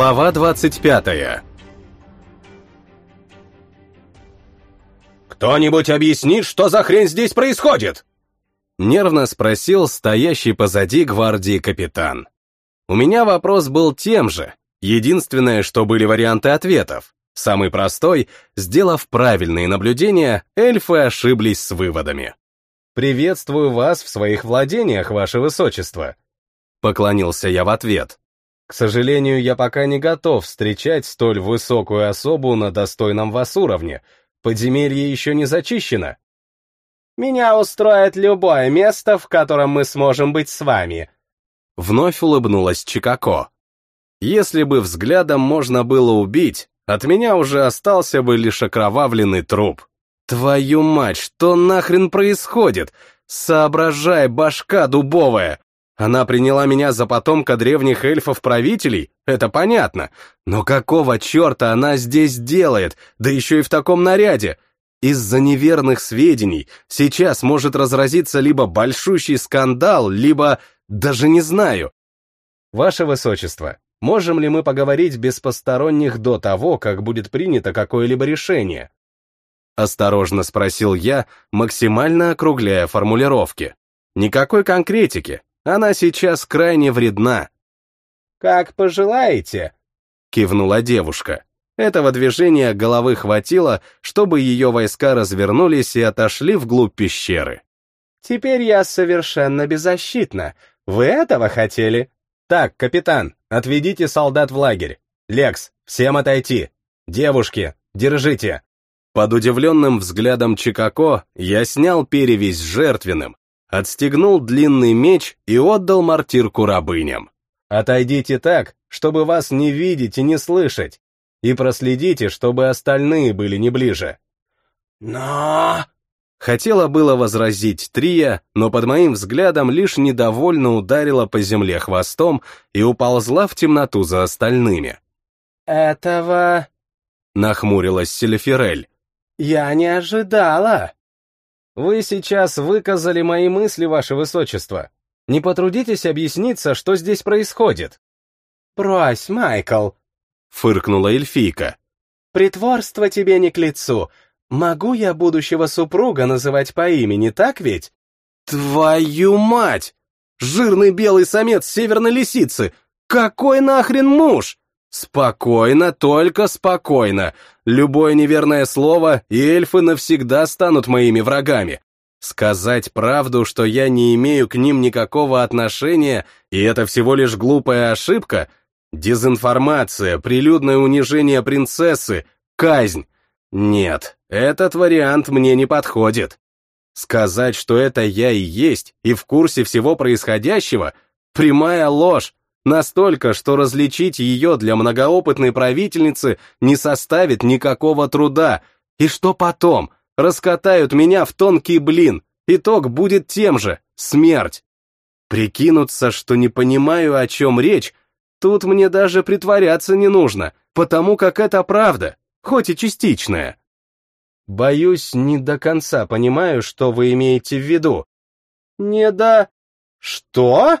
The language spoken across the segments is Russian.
Глава 25 «Кто-нибудь объяснит, что за хрень здесь происходит?» Нервно спросил стоящий позади гвардии капитан. У меня вопрос был тем же. Единственное, что были варианты ответов. Самый простой, сделав правильные наблюдения, эльфы ошиблись с выводами. «Приветствую вас в своих владениях, ваше высочество», — поклонился я в ответ. «К сожалению, я пока не готов встречать столь высокую особу на достойном вас уровне. Подземелье еще не зачищено». «Меня устроит любое место, в котором мы сможем быть с вами», — вновь улыбнулась Чикако. «Если бы взглядом можно было убить, от меня уже остался бы лишь окровавленный труп». Твою мать, что нахрен происходит? Соображай, башка дубовая! Она приняла меня за потомка древних эльфов-правителей, это понятно. Но какого черта она здесь делает, да еще и в таком наряде? Из-за неверных сведений сейчас может разразиться либо большущий скандал, либо... даже не знаю. Ваше Высочество, можем ли мы поговорить без посторонних до того, как будет принято какое-либо решение? Осторожно спросил я, максимально округляя формулировки. Никакой конкретики, она сейчас крайне вредна. «Как пожелаете», — кивнула девушка. Этого движения головы хватило, чтобы ее войска развернулись и отошли вглубь пещеры. «Теперь я совершенно беззащитна. Вы этого хотели?» «Так, капитан, отведите солдат в лагерь. Лекс, всем отойти. Девушки, держите». Под удивленным взглядом Чикако я снял перевязь жертвенным, отстегнул длинный меч и отдал мартирку рабыням. «Отойдите так, чтобы вас не видеть и не слышать, и проследите, чтобы остальные были не ближе». «Но...» Хотела было возразить Трия, но под моим взглядом лишь недовольно ударила по земле хвостом и уползла в темноту за остальными. «Этого...» — нахмурилась Селефирель. «Я не ожидала!» «Вы сейчас выказали мои мысли, ваше высочество. Не потрудитесь объясниться, что здесь происходит?» «Брось, Майкл!» — фыркнула эльфийка. «Притворство тебе не к лицу. Могу я будущего супруга называть по имени, так ведь?» «Твою мать! Жирный белый самец северной лисицы! Какой нахрен муж?» Спокойно, только спокойно. Любое неверное слово, и эльфы навсегда станут моими врагами. Сказать правду, что я не имею к ним никакого отношения, и это всего лишь глупая ошибка, дезинформация, прилюдное унижение принцессы, казнь. Нет, этот вариант мне не подходит. Сказать, что это я и есть, и в курсе всего происходящего, прямая ложь, Настолько, что различить ее для многоопытной правительницы не составит никакого труда. И что потом? Раскатают меня в тонкий блин. Итог будет тем же — смерть. Прикинуться, что не понимаю, о чем речь, тут мне даже притворяться не нужно, потому как это правда, хоть и частичная. Боюсь, не до конца понимаю, что вы имеете в виду. Не до... Что?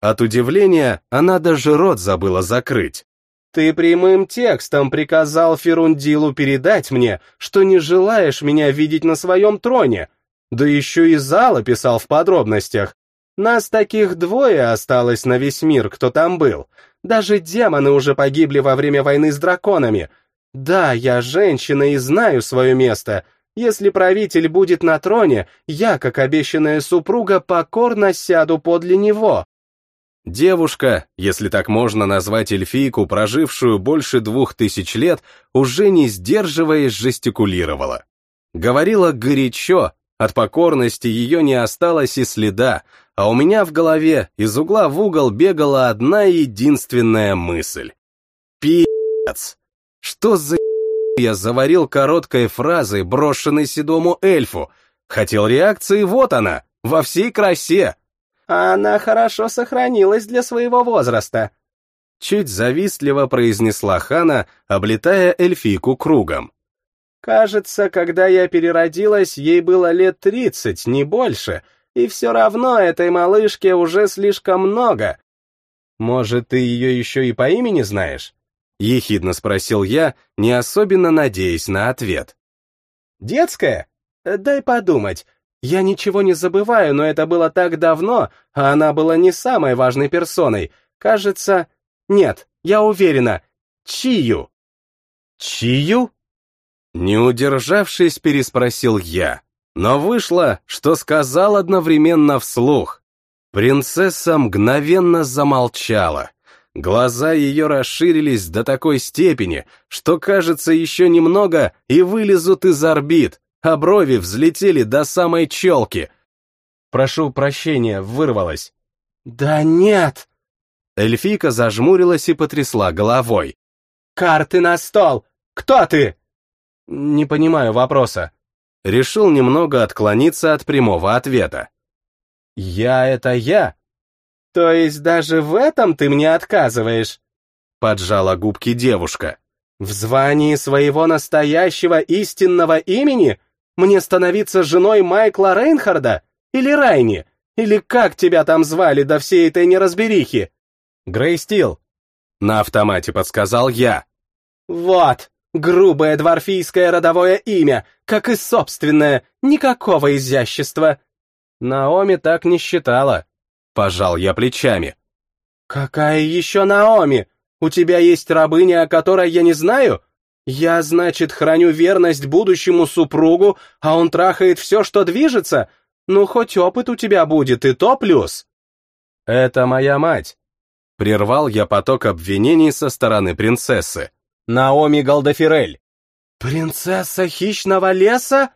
От удивления она даже рот забыла закрыть. «Ты прямым текстом приказал Ферундилу передать мне, что не желаешь меня видеть на своем троне, да еще и зал описал в подробностях. Нас таких двое осталось на весь мир, кто там был. Даже демоны уже погибли во время войны с драконами. Да, я женщина и знаю свое место. Если правитель будет на троне, я, как обещанная супруга, покорно сяду подле него. Девушка, если так можно назвать эльфийку, прожившую больше двух тысяч лет, уже не сдерживаясь жестикулировала. Говорила горячо, от покорности ее не осталось и следа, а у меня в голове из угла в угол бегала одна единственная мысль. Пи***ц! Что за я заварил короткой фразой, брошенной седому эльфу? Хотел реакции, вот она, во всей красе, а она хорошо сохранилась для своего возраста. Чуть завистливо произнесла Хана, облетая эльфийку кругом. Кажется, когда я переродилась, ей было лет тридцать, не больше, и все равно этой малышке уже слишком много. Может, ты ее еще и по имени знаешь? Ехидно спросил я, не особенно надеясь на ответ. Детская? Дай подумать. Я ничего не забываю, но это было так давно, а она была не самой важной персоной. Кажется... Нет, я уверена. Чию. Чию? Не удержавшись, переспросил я, но вышло, что сказал одновременно вслух. Принцесса мгновенно замолчала. Глаза ее расширились до такой степени, что, кажется, еще немного и вылезут из орбит, а брови взлетели до самой челки. Прошу прощения, вырвалась. Да нет! Эльфийка зажмурилась и потрясла головой. Карты на стол! Кто ты? Не понимаю вопроса. Решил немного отклониться от прямого ответа. Я — это я. То есть даже в этом ты мне отказываешь? Поджала губки девушка. В звании своего настоящего истинного имени мне становиться женой Майкла Рейнхарда? Или Райни? Или как тебя там звали до всей этой неразберихи? Грей Стил. На автомате подсказал я. Вот, грубое дворфийское родовое имя, как и собственное, никакого изящества. Наоми так не считала. Пожал я плечами. Какая еще Наоми? У тебя есть рабыня, о которой я не знаю? Я, значит, храню верность будущему супругу, а он трахает все, что движется? Ну, хоть опыт у тебя будет, и то плюс. Это моя мать. Прервал я поток обвинений со стороны принцессы. Наоми Галдафирель. Принцесса хищного леса?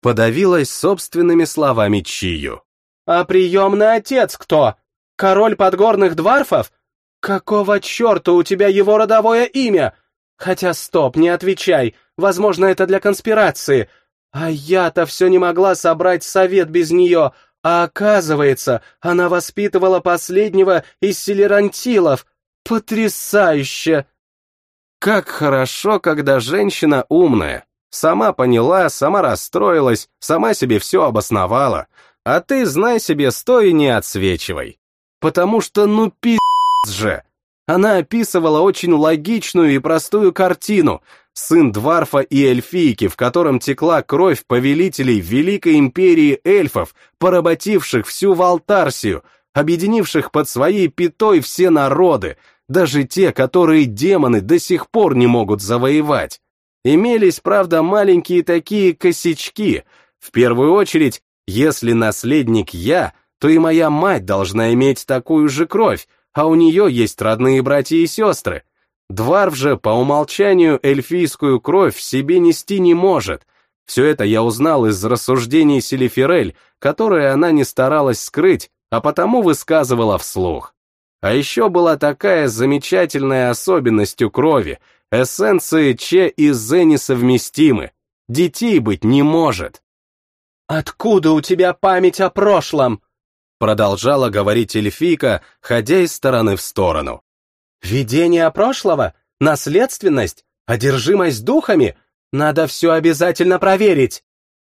Подавилась собственными словами Чию. А приемный отец кто? Король подгорных дварфов? Какого черта у тебя его родовое имя? Хотя стоп, не отвечай, возможно, это для конспирации. А я-то все не могла собрать совет без нее, а оказывается, она воспитывала последнего из селерантилов. Потрясающе! Как хорошо, когда женщина умная. Сама поняла, сама расстроилась, сама себе все обосновала. А ты, знай себе, стой и не отсвечивай. Потому что, ну, пи*** же. Она описывала очень логичную и простую картину. Сын Дварфа и эльфийки, в котором текла кровь повелителей Великой Империи эльфов, поработивших всю Валтарсию, объединивших под своей пятой все народы, даже те, которые демоны до сих пор не могут завоевать. Имелись, правда, маленькие такие косячки. В первую очередь, если наследник я, то и моя мать должна иметь такую же кровь, а у нее есть родные братья и сестры. Дварф же по умолчанию эльфийскую кровь в себе нести не может. Все это я узнал из рассуждений Селиферель, которые она не старалась скрыть, а потому высказывала вслух. А еще была такая замечательная особенность у крови, эссенции Че и Зе несовместимы. Детей быть не может. «Откуда у тебя память о прошлом?» Продолжала говорить эльфийка, ходя из стороны в сторону. «Видение прошлого? Наследственность? Одержимость духами? Надо все обязательно проверить!»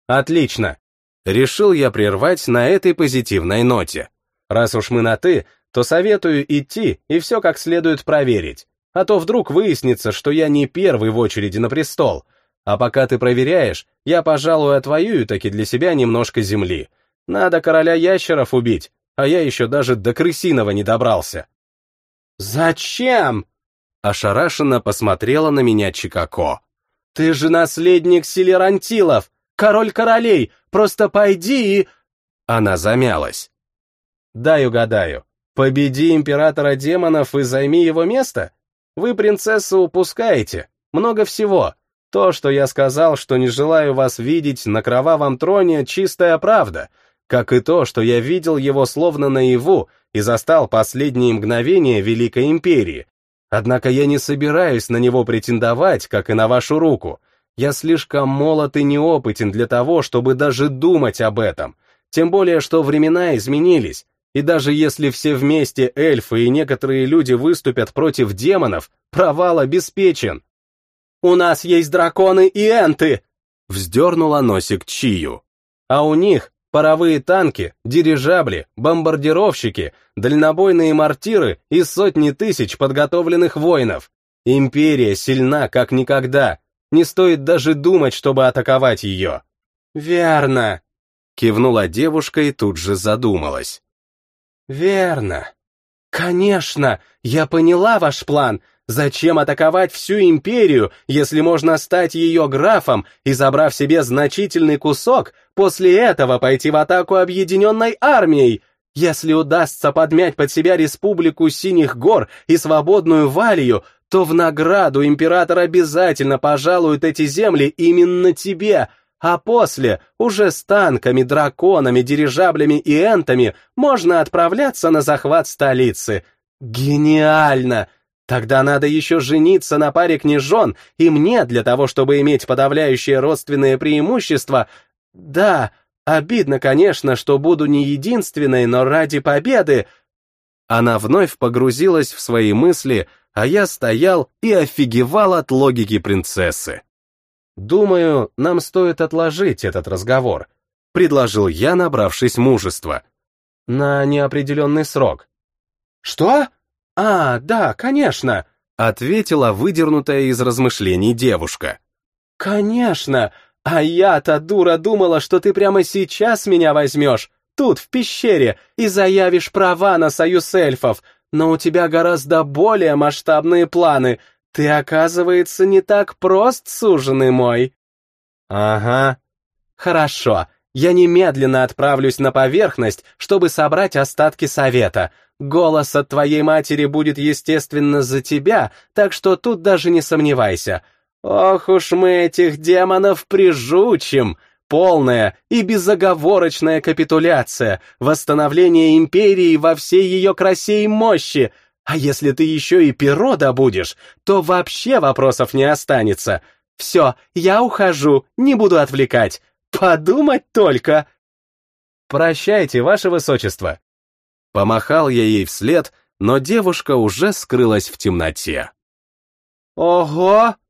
«Отлично!» Решил я прервать на этой позитивной ноте. Раз уж мы на «ты», то советую идти и все как следует проверить. А то вдруг выяснится, что я не первый в очереди на престол. А пока ты проверяешь, я, пожалуй, отвоюю таки для себя немножко земли. Надо короля ящеров убить, а я еще даже до крысиного не добрался. «Зачем?» Ошарашенно посмотрела на меня Чикако. «Ты же наследник Селерантилов, король королей, просто пойди и...» Она замялась. «Дай угадаю, победи императора демонов и займи его место? Вы, принцессу, упускаете, много всего. То, что я сказал, что не желаю вас видеть на кровавом троне, чистая правда — как и то, что я видел его словно наяву и застал последние мгновения Великой Империи. Однако я не собираюсь на него претендовать, как и на вашу руку. Я слишком молод и неопытен для того, чтобы даже думать об этом. Тем более, что времена изменились, и даже если все вместе эльфы и некоторые люди выступят против демонов, провал обеспечен. «У нас есть драконы и энты!» — вздернула носик Чию. «А у них паровые танки, дирижабли, бомбардировщики, дальнобойные мортиры и сотни тысяч подготовленных воинов. Империя сильна, как никогда. Не стоит даже думать, чтобы атаковать ее. Верно, кивнула девушка и тут же задумалась. Верно. Конечно, я поняла ваш план. Зачем атаковать всю империю, если можно стать ее графом и, забрав себе значительный кусок, после этого пойти в атаку объединенной армией? Если удастся подмять под себя республику Синих гор и свободную Валию, то в награду император обязательно пожалует эти земли именно тебе, а после, уже с танками, драконами, дирижаблями и энтами, можно отправляться на захват столицы. Гениально! Тогда надо еще жениться на паре княжон, и мне для того, чтобы иметь подавляющее родственное преимущество... Да, обидно, конечно, что буду не единственной, но ради победы... Она вновь погрузилась в свои мысли, а я стоял и офигевал от логики принцессы. «Думаю, нам стоит отложить этот разговор», — предложил я, набравшись мужества. «На неопределенный срок». «Что?» «А, да, конечно», — ответила выдернутая из размышлений девушка. «Конечно! А я-то, дура, думала, что ты прямо сейчас меня возьмешь, тут, в пещере, и заявишь права на союз эльфов, но у тебя гораздо более масштабные планы. Ты, оказывается, не так прост, суженый мой». «Ага». «Хорошо, я немедленно отправлюсь на поверхность, чтобы собрать остатки совета. Голос от твоей матери будет, естественно, за тебя, так что тут даже не сомневайся. Ох уж мы этих демонов прижучим! Полная и безоговорочная капитуляция, восстановление империи во всей ее красе и мощи. А если ты еще и перо добудешь, то вообще вопросов не останется. Все, я ухожу, не буду отвлекать. Подумать только. Прощайте, ваше высочество. Помахал я ей вслед, но девушка уже скрылась в темноте. «Ого!» —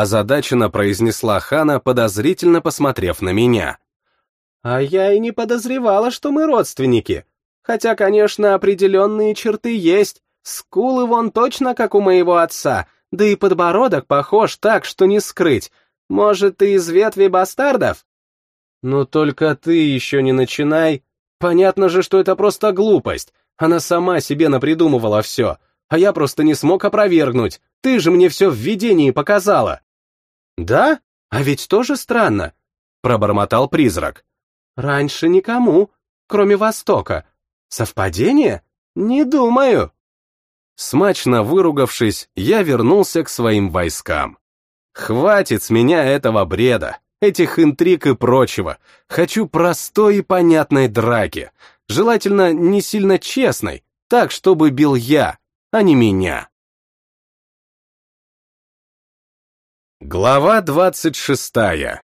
озадаченно произнесла Хана, подозрительно посмотрев на меня. «А я и не подозревала, что мы родственники. Хотя, конечно, определенные черты есть. Скулы вон точно как у моего отца, да и подбородок похож так, что не скрыть. Может, ты из ветви бастардов?» «Ну только ты еще не начинай», Понятно же, что это просто глупость. Она сама себе напридумывала все, а я просто не смог опровергнуть. Ты же мне все в видении показала. Да? А ведь тоже странно, пробормотал призрак. Раньше никому, кроме Востока. Совпадение? Не думаю. Смачно выругавшись, я вернулся к своим войскам. Хватит с меня этого бреда этих интриг и прочего. Хочу простой и понятной драки. Желательно не сильно честной, так, чтобы бил я, а не меня. Глава двадцать шестая.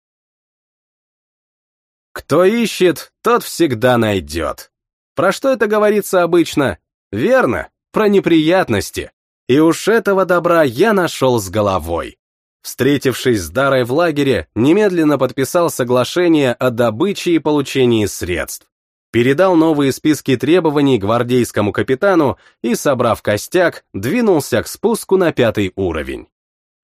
Кто ищет, тот всегда найдет. Про что это говорится обычно? Верно, про неприятности. И уж этого добра я нашел с головой. Встретившись с Дарой в лагере, немедленно подписал соглашение о добыче и получении средств. Передал новые списки требований гвардейскому капитану и, собрав костяк, двинулся к спуску на пятый уровень.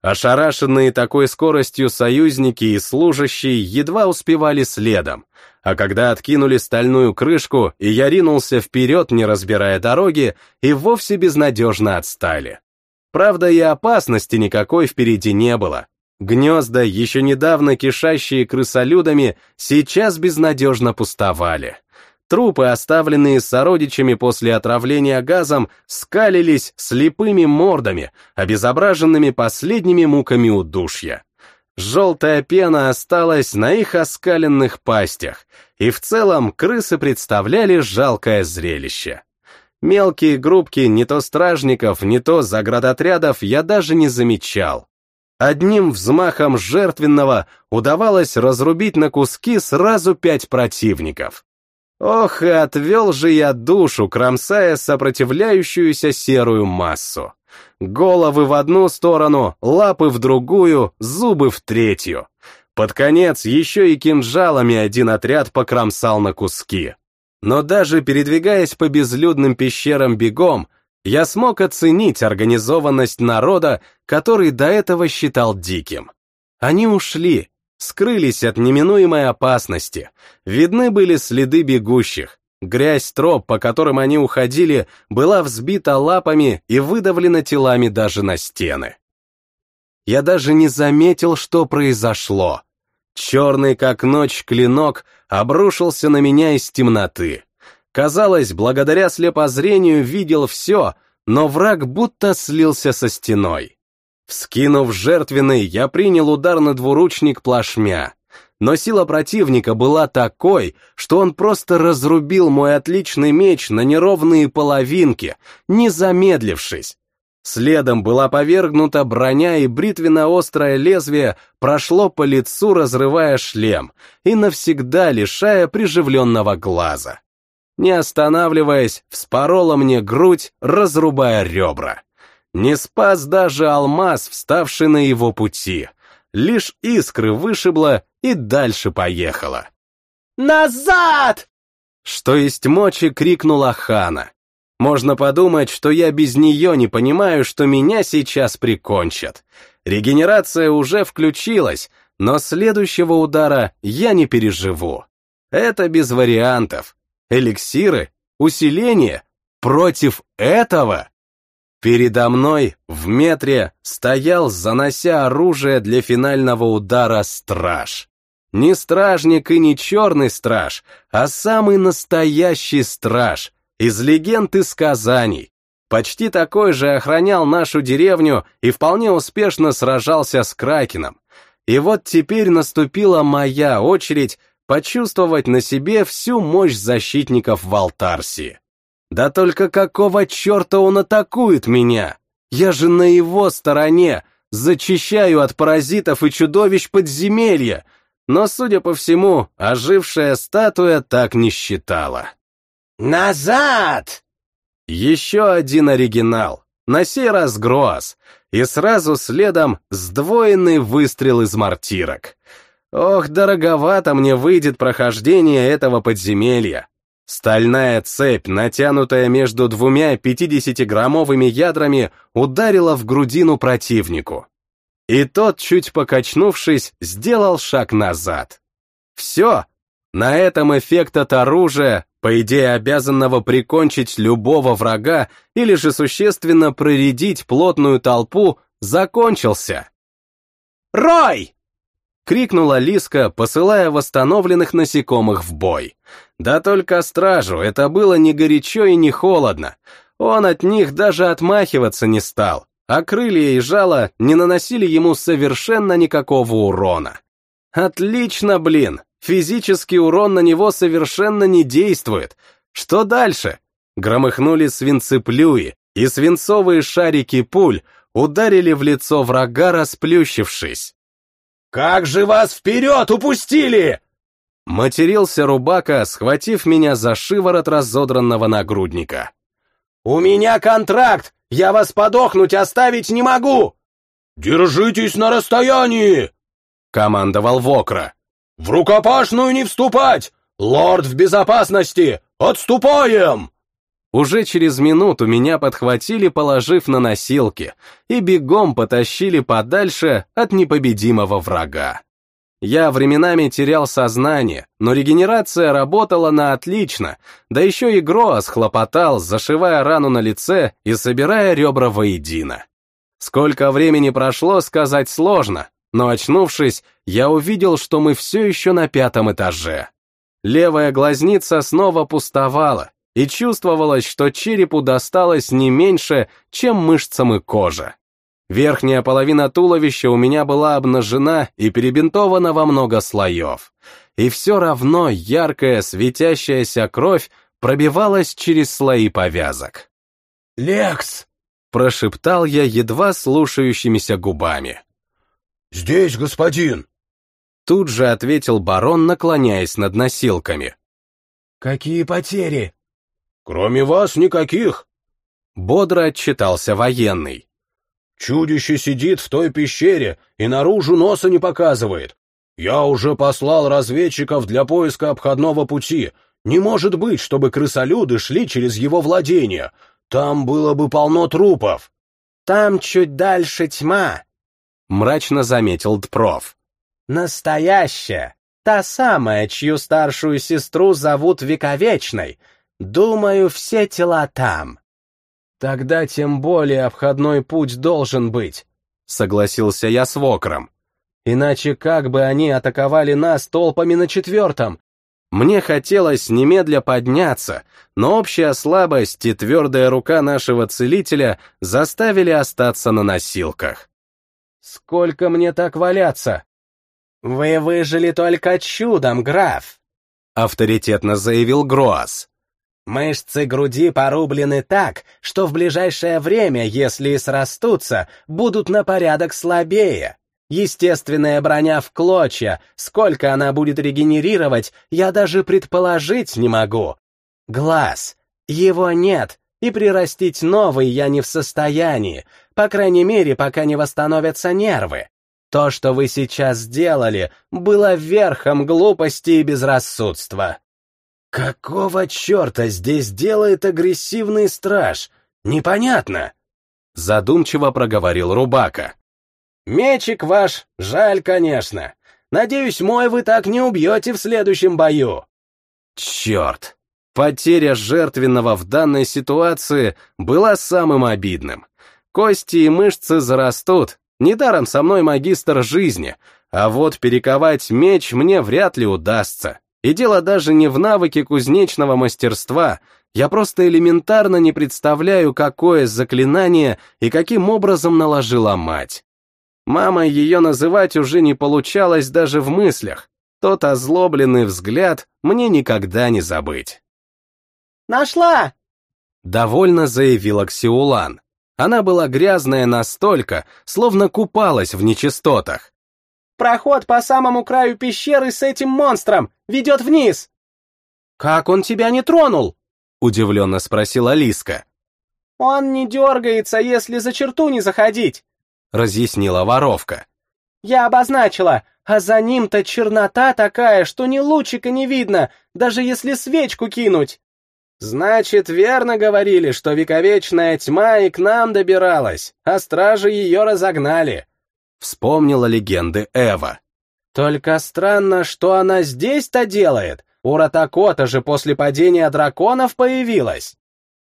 Ошарашенные такой скоростью союзники и служащие едва успевали следом, а когда откинули стальную крышку, и я ринулся вперед, не разбирая дороги, и вовсе безнадежно отстали. Правда, и опасности никакой впереди не было. Гнезда, еще недавно кишащие крысолюдами, сейчас безнадежно пустовали. Трупы, оставленные сородичами после отравления газом, скалились слепыми мордами, обезображенными последними муками удушья. Желтая пена осталась на их оскаленных пастях, и в целом крысы представляли жалкое зрелище. Мелкие группки не то стражников, не то заградотрядов я даже не замечал. Одним взмахом жертвенного удавалось разрубить на куски сразу пять противников. Ох, и отвел же я душу, кромсая сопротивляющуюся серую массу. Головы в одну сторону, лапы в другую, зубы в третью. Под конец еще и кинжалами один отряд покромсал на куски. Но даже передвигаясь по безлюдным пещерам бегом, я смог оценить организованность народа, который до этого считал диким. Они ушли, скрылись от неминуемой опасности, видны были следы бегущих, грязь троп, по которым они уходили, была взбита лапами и выдавлена телами даже на стены. Я даже не заметил, что произошло. Черный, как ночь, клинок обрушился на меня из темноты. Казалось, благодаря слепозрению видел все, но враг будто слился со стеной. Вскинув жертвенный, я принял удар на двуручник плашмя. Но сила противника была такой, что он просто разрубил мой отличный меч на неровные половинки, не замедлившись. Следом была повергнута броня, и бритвенно-острое лезвие прошло по лицу, разрывая шлем и навсегда лишая приживленного глаза. Не останавливаясь, вспорола мне грудь, разрубая ребра. Не спас даже алмаз, вставший на его пути. Лишь искры вышибло и дальше поехала. «Назад!» Что есть мочи, крикнула Хана. Можно подумать, что я без нее не понимаю, что меня сейчас прикончат. Регенерация уже включилась, но следующего удара я не переживу. Это без вариантов. Эликсиры? Усиление? Против этого? Передо мной в метре стоял, занося оружие для финального удара, страж. Не стражник и не черный страж, а самый настоящий страж, из легенд и сказаний. Почти такой же охранял нашу деревню и вполне успешно сражался с Кракеном. И вот теперь наступила моя очередь почувствовать на себе всю мощь защитников Валтарсии. Да только какого черта он атакует меня? Я же на его стороне, зачищаю от паразитов и чудовищ подземелья, но, судя по всему, ожившая статуя так не считала. «Назад!» Еще один оригинал, на сей раз Гроас, и сразу следом сдвоенный выстрел из мартирок. Ох, дороговато мне выйдет прохождение этого подземелья, Стальная цепь, натянутая между двумя 50-граммовыми ядрами, ударила в грудину противнику. И тот, чуть покачнувшись, сделал шаг назад. Все. На этом эффект от оружия, по идее обязанного прикончить любого врага или же существенно проредить плотную толпу, закончился. «Рой!» — крикнула Лиска, посылая восстановленных насекомых в бой. Да только стражу это было не горячо и не холодно. Он от них даже отмахиваться не стал, а крылья и жало не наносили ему совершенно никакого урона. Отлично, блин, физический урон на него совершенно не действует. Что дальше? Громыхнули свинцеплюи, и свинцовые шарики пуль ударили в лицо врага, расплющившись. «Как же вас вперед упустили!» Матерился Рубака, схватив меня за шиворот разодранного нагрудника. «У меня контракт! Я вас подохнуть оставить не могу!» «Держитесь на расстоянии!» — командовал Вокра. «В рукопашную не вступать! Лорд в безопасности! Отступаем!» Уже через минуту меня подхватили, положив на носилки, и бегом потащили подальше от непобедимого врага. Я временами терял сознание, но регенерация работала на отлично, да еще и Гроас хлопотал, зашивая рану на лице и собирая ребра воедино. Сколько времени прошло, сказать сложно, но очнувшись, я увидел, что мы все еще на пятом этаже. Левая глазница снова пустовала, и чувствовалось, что черепу досталось не меньше, чем мышцам и коже. Верхняя половина туловища у меня была обнажена и перебинтована во много слоев. И все равно яркая светящаяся кровь пробивалась через слои повязок. «Лекс!» — прошептал я едва слушающимися губами. «Здесь, господин!» Тут же ответил барон, наклоняясь над носилками. «Какие потери?» «Кроме вас никаких!» Бодро отчитался военный. «Чудище сидит в той пещере и наружу носа не показывает. Я уже послал разведчиков для поиска обходного пути. Не может быть, чтобы крысолюды шли через его владение. Там было бы полно трупов». Там чуть дальше тьма, — мрачно заметил Дпров. Настоящая, та самая, чью старшую сестру зовут Вековечной. Думаю, все тела там. Тогда тем более обходной путь должен быть, — согласился я с Вокром. Иначе как бы они атаковали нас толпами на четвертом? Мне хотелось немедля подняться, но общая слабость и твердая рука нашего целителя заставили остаться на носилках. «Сколько мне так валяться?» «Вы выжили только чудом, граф», — авторитетно заявил Гроас. «Мышцы груди порублены так, что в ближайшее время, если и срастутся, будут на порядок слабее. Естественная броня в клочья, сколько она будет регенерировать, я даже предположить не могу. Глаз. Его нет, и прирастить новый я не в состоянии, по крайней мере, пока не восстановятся нервы. То, что вы сейчас сделали, было верхом глупости и безрассудства. Какого черта здесь делает агрессивный страж? Непонятно. Задумчиво проговорил Рубака. Мечик ваш, жаль, конечно. Надеюсь, мой вы так не убьете в следующем бою. Черт! Потеря жертвенного в данной ситуации была самым обидным. Кости и мышцы зарастут, недаром со мной магистр жизни, а вот перековать меч мне вряд ли удастся. И дело даже не в навыке кузнечного мастерства, я просто элементарно не представляю, какое заклинание и каким образом наложила мать. Мама ее называть уже не получалось даже в мыслях. Тот озлобленный взгляд мне никогда не забыть. «Нашла!» — довольно заявила Ксиулан. Она была грязная настолько, словно купалась в нечистотах. «Проход по самому краю пещеры с этим монстром ведет вниз!» «Как он тебя не тронул?» — удивленно спросила Лиска. «Он не дергается, если за черту не заходить. — разъяснила воровка. «Я обозначила, а за ним-то чернота такая, что ни лучика не видно, даже если свечку кинуть». «Значит, верно говорили, что вековечная тьма и к нам добиралась, а стражи ее разогнали», — вспомнила легенды Эва. «Только странно, что она здесь-то делает. У Ратакота же после падения драконов появилась».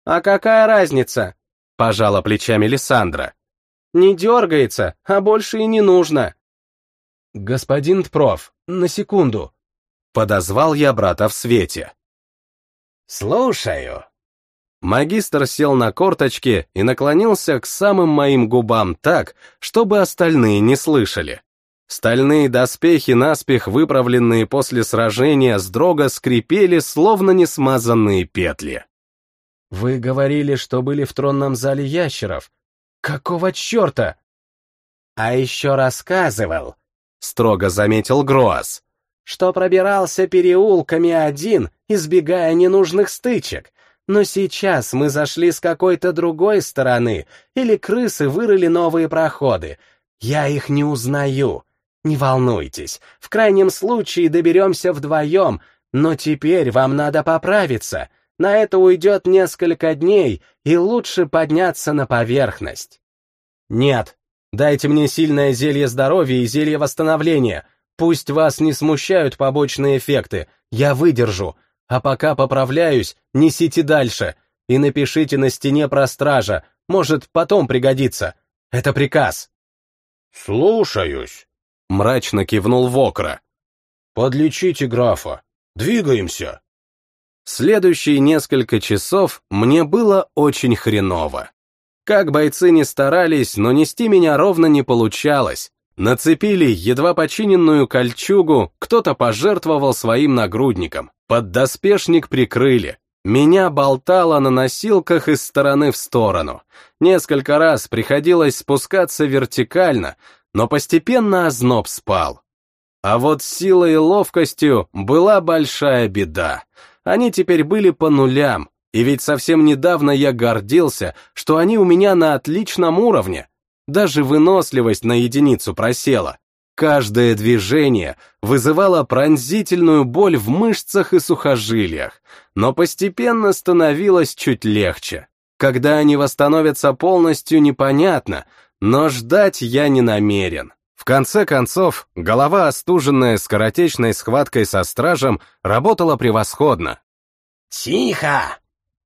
«А какая разница?» — пожала плечами Лиссандра. Не дергается, а больше и не нужно. Господин Тпров, на секунду. Подозвал я брата в свете. Слушаю. Магистр сел на корточки и наклонился к самым моим губам так, чтобы остальные не слышали. Стальные доспехи, наспех выправленные после сражения, с дрога скрипели, словно несмазанные петли. «Вы говорили, что были в тронном зале ящеров. Какого черта? А еще рассказывал, строго заметил Гроас, что пробирался переулками один, избегая ненужных стычек. Но сейчас мы зашли с какой-то другой стороны, или крысы вырыли новые проходы. Я их не узнаю. Не волнуйтесь, в крайнем случае доберемся вдвоем, но теперь вам надо поправиться. На это уйдет несколько дней, и лучше подняться на поверхность. Нет, дайте мне сильное зелье здоровья и зелье восстановления. Пусть вас не смущают побочные эффекты, я выдержу. А пока поправляюсь, несите дальше. И напишите на стене про стража, может, потом пригодится. Это приказ. «Слушаюсь», — мрачно кивнул Вокра. «Подлечите графа. Двигаемся». Следующие несколько часов мне было очень хреново. Как бойцы не старались, но нести меня ровно не получалось. Нацепили едва починенную кольчугу, кто-то пожертвовал своим нагрудником. Поддоспешник прикрыли. Меня болтало на носилках из стороны в сторону. Несколько раз приходилось спускаться вертикально, но постепенно озноб спал. А вот силой и ловкостью была большая беда. Они теперь были по нулям, и ведь совсем недавно я гордился, что они у меня на отличном уровне. Даже выносливость на единицу просела. Каждое движение вызывало пронзительную боль в мышцах и сухожилиях, но постепенно становилось чуть легче. Когда они восстановятся полностью, непонятно, но ждать я не намерен. В конце концов, голова, остуженная скоротечной схваткой со стражем, работала превосходно. «Тихо!»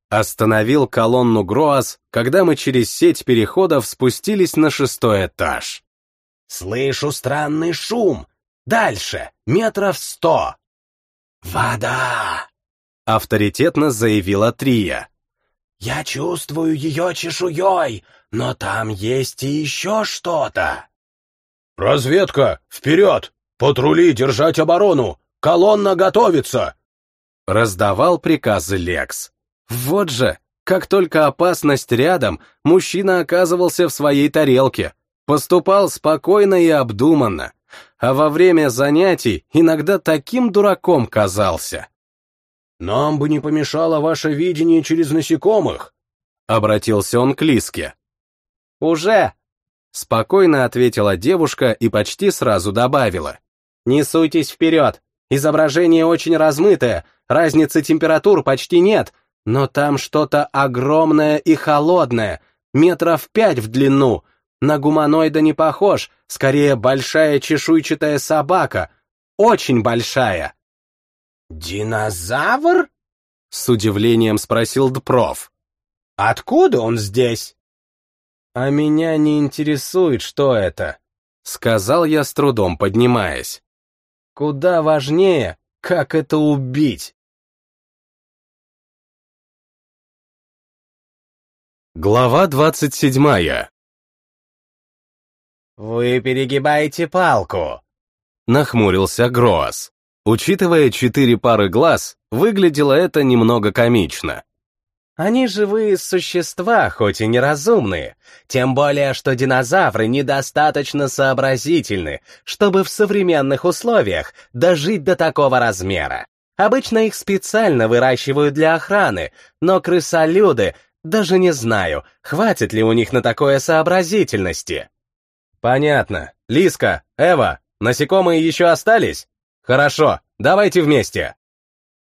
Остановил колонну Гроас, когда мы через сеть переходов спустились на шестой этаж. «Слышу странный шум. Дальше, метров сто». «Вода!» — авторитетно заявила Трия. «Я чувствую ее чешуей, но там есть и еще что-то». «Разведка! Вперед! Патрули держать оборону! Колонна готовится!» Раздавал приказы Лекс. Вот же, как только опасность рядом, мужчина оказывался в своей тарелке, поступал спокойно и обдуманно, а во время занятий иногда таким дураком казался. «Нам бы не помешало ваше видение через насекомых», — обратился он к Лиске. «Уже!» — спокойно ответила девушка и почти сразу добавила. «Не суйтесь вперед, изображение очень размытое, разницы температур почти нет, но там что-то огромное и холодное, метров пять в длину. На гуманоида не похож, скорее большая чешуйчатая собака. Очень большая. «Динозавр?» — с удивлением спросил Дпров. «Откуда он здесь?» «А меня не интересует, что это», — сказал я с трудом поднимаясь. «Куда важнее, как это убить». Глава двадцать седьмая. «Вы перегибаете палку», — нахмурился Гроас. Учитывая четыре пары глаз, выглядело это немного комично. Они живые существа, хоть и неразумные, тем более, что динозавры недостаточно сообразительны, чтобы в современных условиях дожить до такого размера. Обычно их специально выращивают для охраны, но крысолюды даже не знаю, хватит ли у них на такое сообразительности. Понятно. Лиска, Эва, насекомые еще остались? Хорошо, давайте вместе.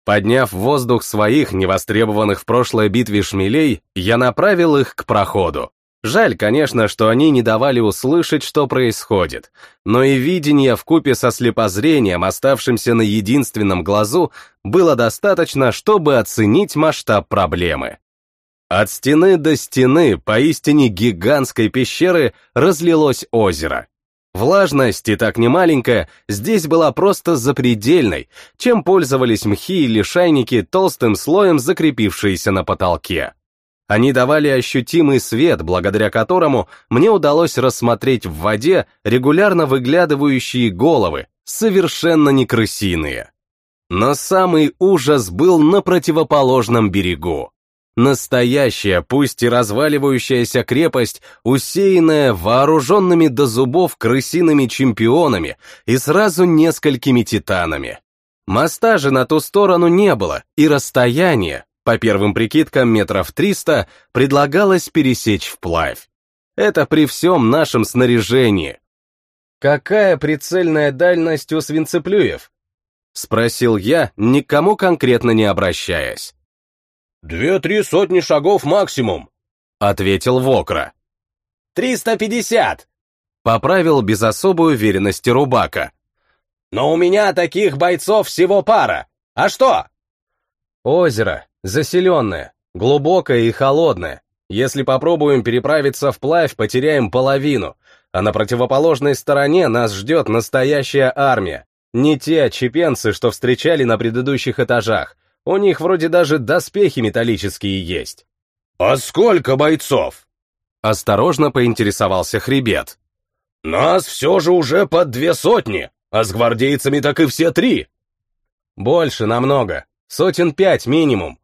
Подняв в воздух своих, невостребованных в прошлой битве шмелей, я направил их к проходу. Жаль, конечно, что они не давали услышать, что происходит, но и видение вкупе со слепозрением, оставшимся на единственном глазу, было достаточно, чтобы оценить масштаб проблемы. От стены до стены, поистине гигантской пещеры, разлилось озеро. Влажность, и так немаленькая, здесь была просто запредельной, чем пользовались мхи или шайники, толстым слоем закрепившиеся на потолке. Они давали ощутимый свет, благодаря которому мне удалось рассмотреть в воде регулярно выглядывающие головы, совершенно не крысиные. Но самый ужас был на противоположном берегу. Настоящая, пусть и разваливающаяся крепость, усеянная вооруженными до зубов крысиными чемпионами и сразу несколькими титанами. Моста же на ту сторону не было, и расстояние, по первым прикидкам метров триста, предлагалось пересечь вплавь. Это при всем нашем снаряжении. «Какая прицельная дальность у свинцеплюев?» — спросил я, никому конкретно не обращаясь. «Две-три сотни шагов максимум», — ответил Вокра. «Триста пятьдесят», — поправил без особой уверенности Рубака. «Но у меня таких бойцов всего пара. А что?» «Озеро, заселенное, глубокое и холодное. Если попробуем переправиться вплавь, потеряем половину, а на противоположной стороне нас ждет настоящая армия. Не те отчепенцы, что встречали на предыдущих этажах, у них вроде даже доспехи металлические есть. «А сколько бойцов?» Осторожно поинтересовался Хребет. «Нас все же уже под две сотни, а с гвардейцами так и все три». «Больше намного, сотен пять минимум».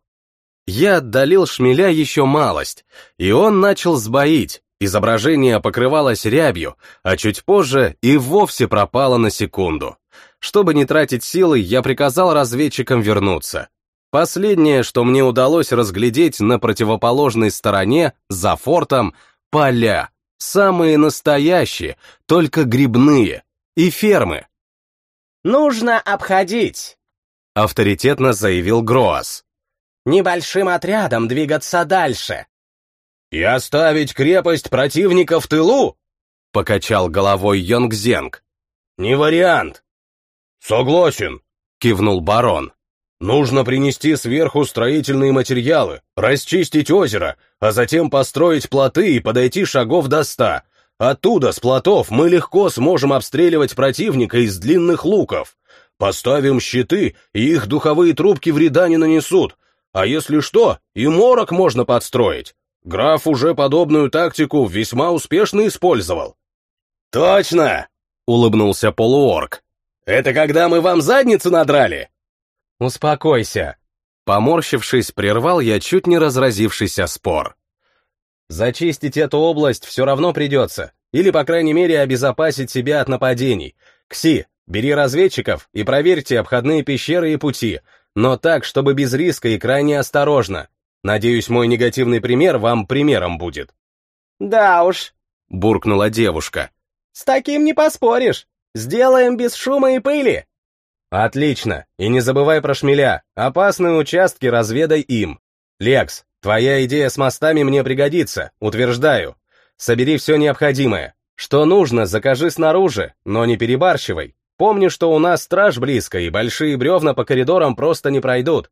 Я отдалил шмеля еще малость, и он начал сбоить, изображение покрывалось рябью, а чуть позже и вовсе пропало на секунду. Чтобы не тратить силы, я приказал разведчикам вернуться. Последнее, что мне удалось разглядеть на противоположной стороне, за фортом, поля. Самые настоящие, только грибные. И фермы. «Нужно обходить», — авторитетно заявил Гроас. «Небольшим отрядом двигаться дальше». «И оставить крепость противника в тылу?» — покачал головой Йонгзенг. «Не вариант». «Согласен», — кивнул барон. «Нужно принести сверху строительные материалы, расчистить озеро, а затем построить плоты и подойти шагов до ста. Оттуда, с плотов, мы легко сможем обстреливать противника из длинных луков. Поставим щиты, и их духовые трубки вреда не нанесут. А если что, и морок можно подстроить. Граф уже подобную тактику весьма успешно использовал. «Точно!» — улыбнулся полуорг. «Это когда мы вам задницу надрали?» «Успокойся!» Поморщившись, прервал я чуть не разразившийся спор. «Зачистить эту область все равно придется, или, по крайней мере, обезопасить себя от нападений. Кси, бери разведчиков и проверьте обходные пещеры и пути, но так, чтобы без риска и крайне осторожно. Надеюсь, мой негативный пример вам примером будет». «Да уж», — буркнула девушка. «С таким не поспоришь. Сделаем без шума и пыли». «Отлично. И не забывай про шмеля. Опасные участки разведай им. Лекс, твоя идея с мостами мне пригодится, утверждаю. Собери все необходимое. Что нужно, закажи снаружи, но не перебарщивай. Помни, что у нас страж близко, и большие бревна по коридорам просто не пройдут.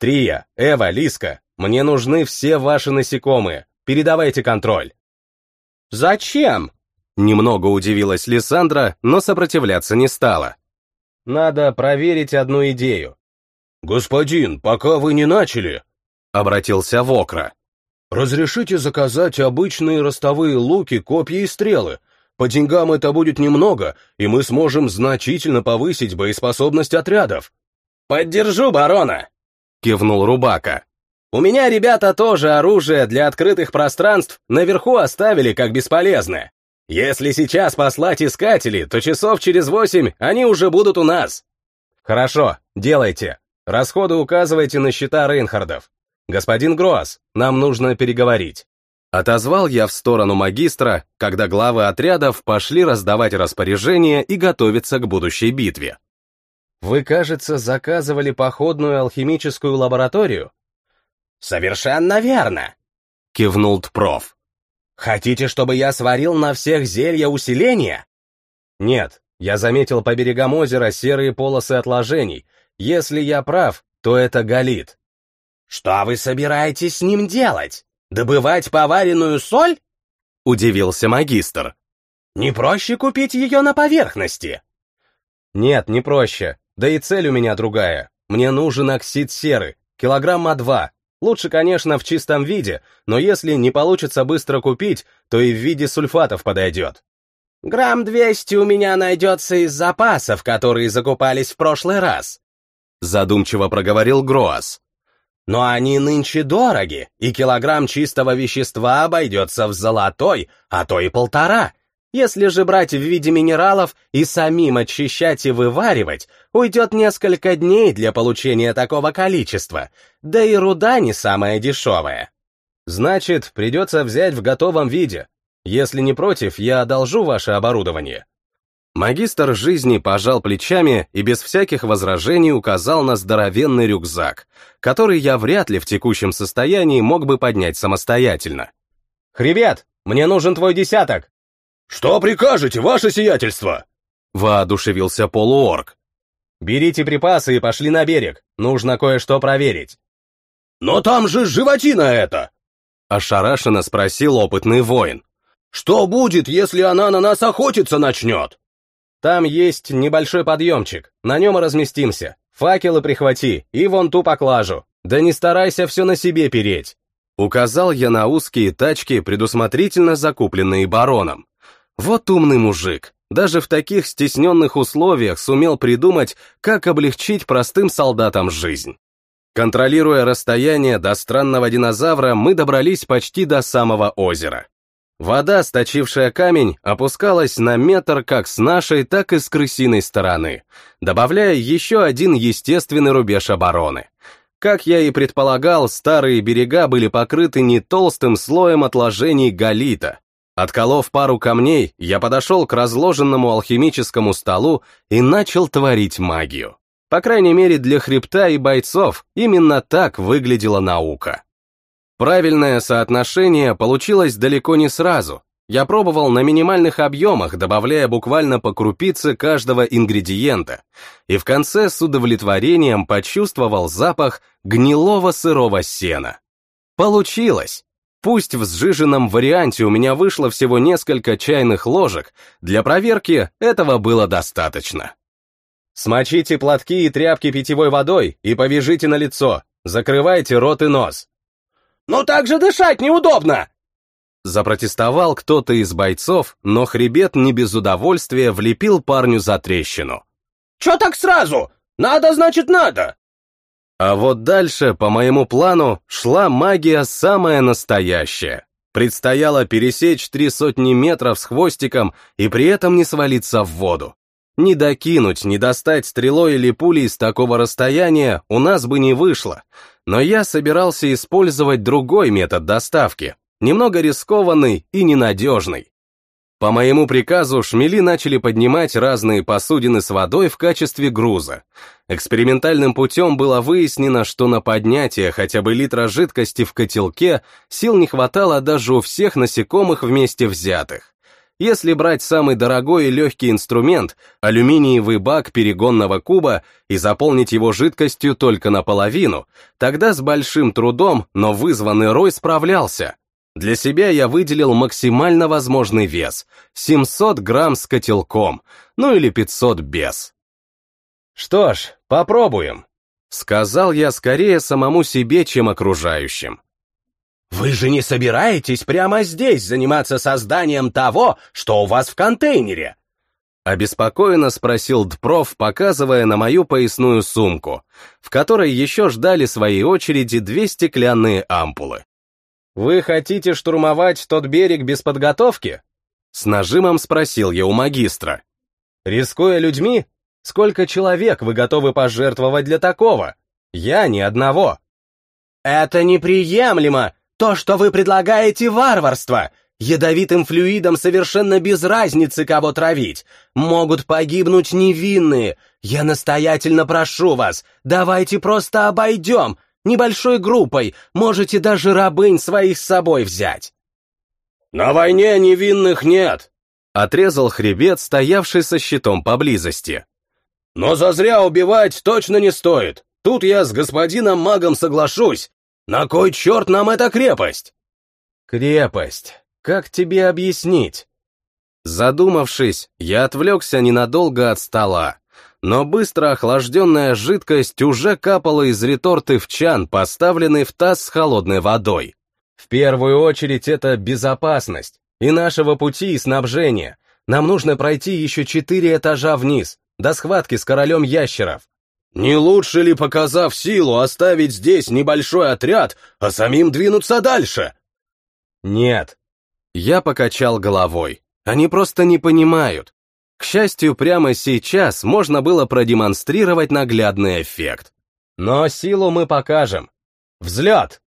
Трия, Эва, Лиска, мне нужны все ваши насекомые. Передавайте контроль. Зачем? Немного удивилась Лиссандра, но сопротивляться не стала. Надо проверить одну идею. «Господин, пока вы не начали», — обратился Вокра. «Разрешите заказать обычные ростовые луки, копья и стрелы. По деньгам это будет немного, и мы сможем значительно повысить боеспособность отрядов». «Поддержу барона», — кивнул Рубака. «У меня ребята тоже оружие для открытых пространств наверху оставили как бесполезное. Если сейчас послать искателей, то часов через восемь они уже будут у нас». «Хорошо, делайте. Расходы указывайте на счета Рейнхардов. Господин Гроас, нам нужно переговорить». Отозвал я в сторону магистра, когда главы отрядов пошли раздавать распоряжения и готовиться к будущей битве. «Вы, кажется, заказывали походную алхимическую лабораторию?» «Совершенно верно», — кивнул Тпров. «Хотите, чтобы я сварил на всех зелья усиления?» «Нет, я заметил по берегам озера серые полосы отложений. Если я прав, то это галит». «Что вы собираетесь с ним делать? Добывать поваренную соль?» — удивился магистр. «Не проще купить ее на поверхности?» «Нет, не проще. Да и цель у меня другая. Мне нужен оксид серы, килограмма два, Лучше, конечно, в чистом виде, но если не получится быстро купить, то и в виде сульфатов подойдет. Грамм 200 у меня найдется из запасов, которые закупались в прошлый раз. Задумчиво проговорил Гроас. Но они нынче дороги, и килограмм чистого вещества обойдется в золотой, а то и полтора. Если же брать в виде минералов и самим очищать и вываривать, уйдет несколько дней для получения такого количества, да и руда не самая дешевая. Значит, придется взять в готовом виде. Если не против, я одолжу ваше оборудование. Магистр жизни пожал плечами и без всяких возражений указал на здоровенный рюкзак, который я вряд ли в текущем состоянии мог бы поднять самостоятельно. «Хребет, мне нужен твой десяток!» «Что прикажете, ваше сиятельство?» — воодушевился полуорг. «Берите припасы и пошли на берег, нужно кое-что проверить». «Но там же животина это!» — ошарашенно спросил опытный воин. «Что будет, если она на нас охотиться начнет?» «Там есть небольшой подъемчик, на нем и разместимся. Факелы прихвати и вон ту поклажу. Да не старайся все на себе переть». Указал я на узкие тачки, предусмотрительно закупленные бароном. Вот умный мужик. Даже в таких стесненных условиях сумел придумать, как облегчить простым солдатам жизнь. Контролируя расстояние до странного динозавра, мы добрались почти до самого озера. Вода, сточившая камень, опускалась на метр как с нашей, так и с крысиной стороны, добавляя еще один естественный рубеж обороны. Как я и предполагал, старые берега были покрыты не толстым слоем отложений галита, Отколов пару камней, я подошел к разложенному алхимическому столу и начал творить магию. По крайней мере, для хребта и бойцов именно так выглядела наука. Правильное соотношение получилось далеко не сразу. Я пробовал на минимальных объемах, добавляя буквально по крупице каждого ингредиента, и в конце с удовлетворением почувствовал запах гнилого сырого сена. Получилось! Пусть в сжиженном варианте у меня вышло всего несколько чайных ложек, для проверки этого было достаточно. Смочите платки и тряпки питьевой водой и повяжите на лицо, закрывайте рот и нос. «Ну так же дышать неудобно!» Запротестовал кто-то из бойцов, но хребет не без удовольствия влепил парню за трещину. «Чё так сразу? Надо, значит, надо!» А вот дальше, по моему плану, шла магия самая настоящая. Предстояло пересечь три сотни метров с хвостиком и при этом не свалиться в воду. Не докинуть, не достать стрелой или пулей с такого расстояния у нас бы не вышло, но я собирался использовать другой метод доставки, немного рискованный и ненадежный. По моему приказу шмели начали поднимать разные посудины с водой в качестве груза. Экспериментальным путем было выяснено, что на поднятие хотя бы литра жидкости в котелке сил не хватало даже у всех насекомых вместе взятых. Если брать самый дорогой и легкий инструмент, алюминиевый бак перегонного куба, и заполнить его жидкостью только наполовину, тогда с большим трудом, но вызванный рой справлялся. Для себя я выделил максимально возможный вес — 700 грамм с котелком, ну или 500 без. Что ж, попробуем. Сказал я скорее самому себе, чем окружающим. «Вы же не собираетесь прямо здесь заниматься созданием того, что у вас в контейнере?» Обеспокоенно спросил Дпров, показывая на мою поясную сумку, в которой еще ждали своей очереди две стеклянные ампулы. «Вы хотите штурмовать тот берег без подготовки?» С нажимом спросил я у магистра. «Рискуя людьми? Сколько человек вы готовы пожертвовать для такого? Я ни одного». «Это неприемлемо!» То, что вы предлагаете, варварство. Ядовитым флюидом совершенно без разницы, кого травить. Могут погибнуть невинные. Я настоятельно прошу вас, давайте просто обойдем. Небольшой группой, можете даже рабынь своих с собой взять. На войне невинных нет, отрезал хребет, стоявший со щитом поблизости. Но зазря убивать точно не стоит. Тут я с господином магом соглашусь. На кой черт нам эта крепость? Крепость. Как тебе объяснить? Задумавшись, я отвлекся ненадолго от стола, но быстро охлажденная жидкость уже капала из реторты в чан, поставленный в таз с холодной водой. В первую очередь это безопасность и нашего пути и снабжения. Нам нужно пройти еще четыре этажа вниз, до схватки с королем ящеров. Не лучше ли, показав силу, оставить здесь небольшой отряд, а самим двинуться дальше? Нет. Я покачал головой. Они просто не понимают. К счастью, прямо сейчас можно было продемонстрировать наглядный эффект. Но силу мы покажем. Взлет!